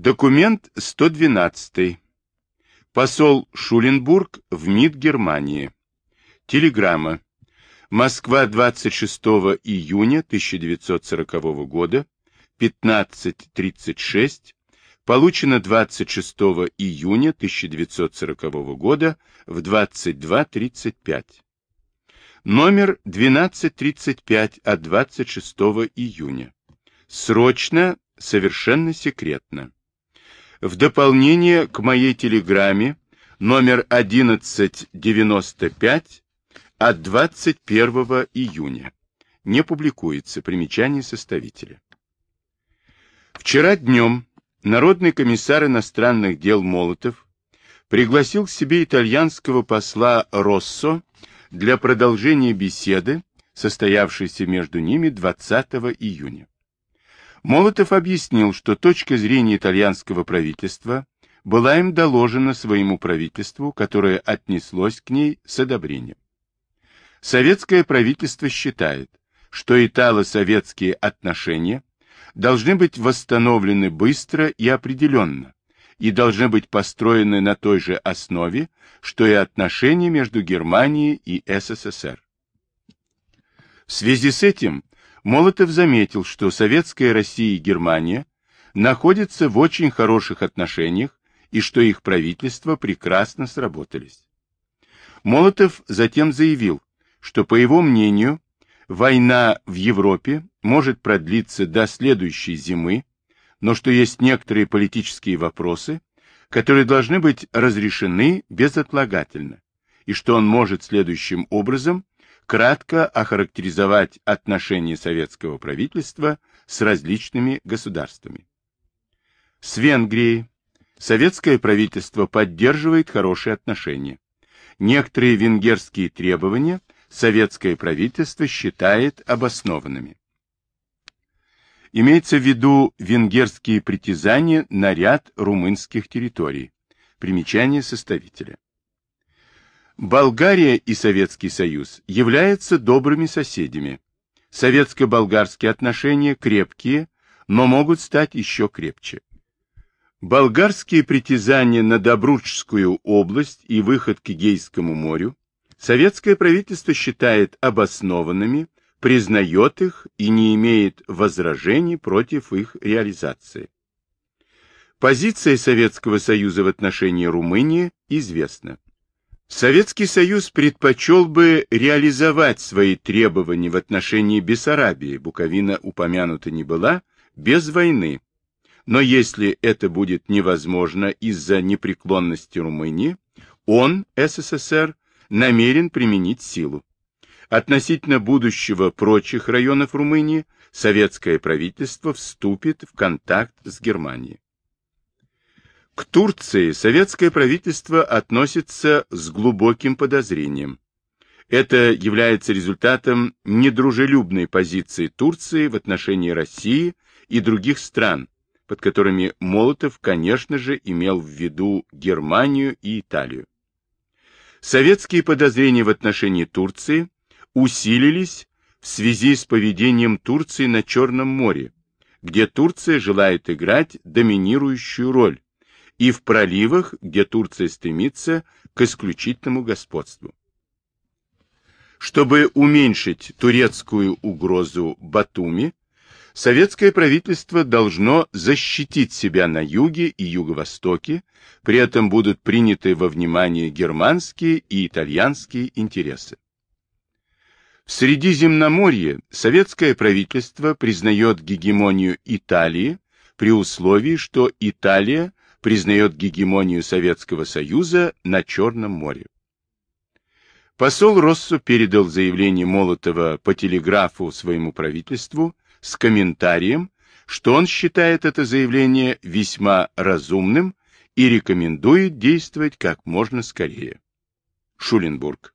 Документ 112. Посол Шуленбург в МИД Германии. Телеграмма. Москва 26 июня 1940 года, 15.36. Получено 26 июня 1940 года в 22.35. Номер 1235 от 26 июня. Срочно, совершенно секретно. В дополнение к моей телеграмме номер 1195 от 21 июня. Не публикуется. Примечание составителя. Вчера днем Народный комиссар иностранных дел Молотов пригласил к себе итальянского посла Россо для продолжения беседы, состоявшейся между ними 20 июня. Молотов объяснил, что точка зрения итальянского правительства была им доложена своему правительству, которое отнеслось к ней с одобрением. Советское правительство считает, что итало-советские отношения должны быть восстановлены быстро и определенно, и должны быть построены на той же основе, что и отношения между Германией и СССР. В связи с этим Молотов заметил, что Советская Россия и Германия находятся в очень хороших отношениях и что их правительства прекрасно сработались. Молотов затем заявил, что, по его мнению, война в Европе может продлиться до следующей зимы, но что есть некоторые политические вопросы, которые должны быть разрешены безотлагательно, и что он может следующим образом кратко охарактеризовать отношения советского правительства с различными государствами. С Венгрией советское правительство поддерживает хорошие отношения. Некоторые венгерские требования советское правительство считает обоснованными. Имеется в виду венгерские притязания на ряд румынских территорий. Примечание составителя. Болгария и Советский Союз являются добрыми соседями. Советско-болгарские отношения крепкие, но могут стать еще крепче. Болгарские притязания на Добруджскую область и выход к Эгейскому морю советское правительство считает обоснованными, признает их и не имеет возражений против их реализации. Позиция Советского Союза в отношении Румынии известна. Советский Союз предпочел бы реализовать свои требования в отношении Бессарабии, Буковина упомянута не была, без войны. Но если это будет невозможно из-за непреклонности Румынии, он, СССР, намерен применить силу. Относительно будущего прочих районов Румынии советское правительство вступит в контакт с Германией. К Турции советское правительство относится с глубоким подозрением. Это является результатом недружелюбной позиции Турции в отношении России и других стран, под которыми Молотов, конечно же, имел в виду Германию и Италию. Советские подозрения в отношении Турции усилились в связи с поведением Турции на Черном море, где Турция желает играть доминирующую роль, и в проливах, где Турция стремится к исключительному господству. Чтобы уменьшить турецкую угрозу Батуми, советское правительство должно защитить себя на юге и юго-востоке, при этом будут приняты во внимание германские и итальянские интересы. В Средиземноморье советское правительство признает гегемонию Италии при условии, что Италия признает гегемонию Советского Союза на Черном море. Посол Россу передал заявление Молотова по телеграфу своему правительству с комментарием, что он считает это заявление весьма разумным и рекомендует действовать как можно скорее. Шуленбург.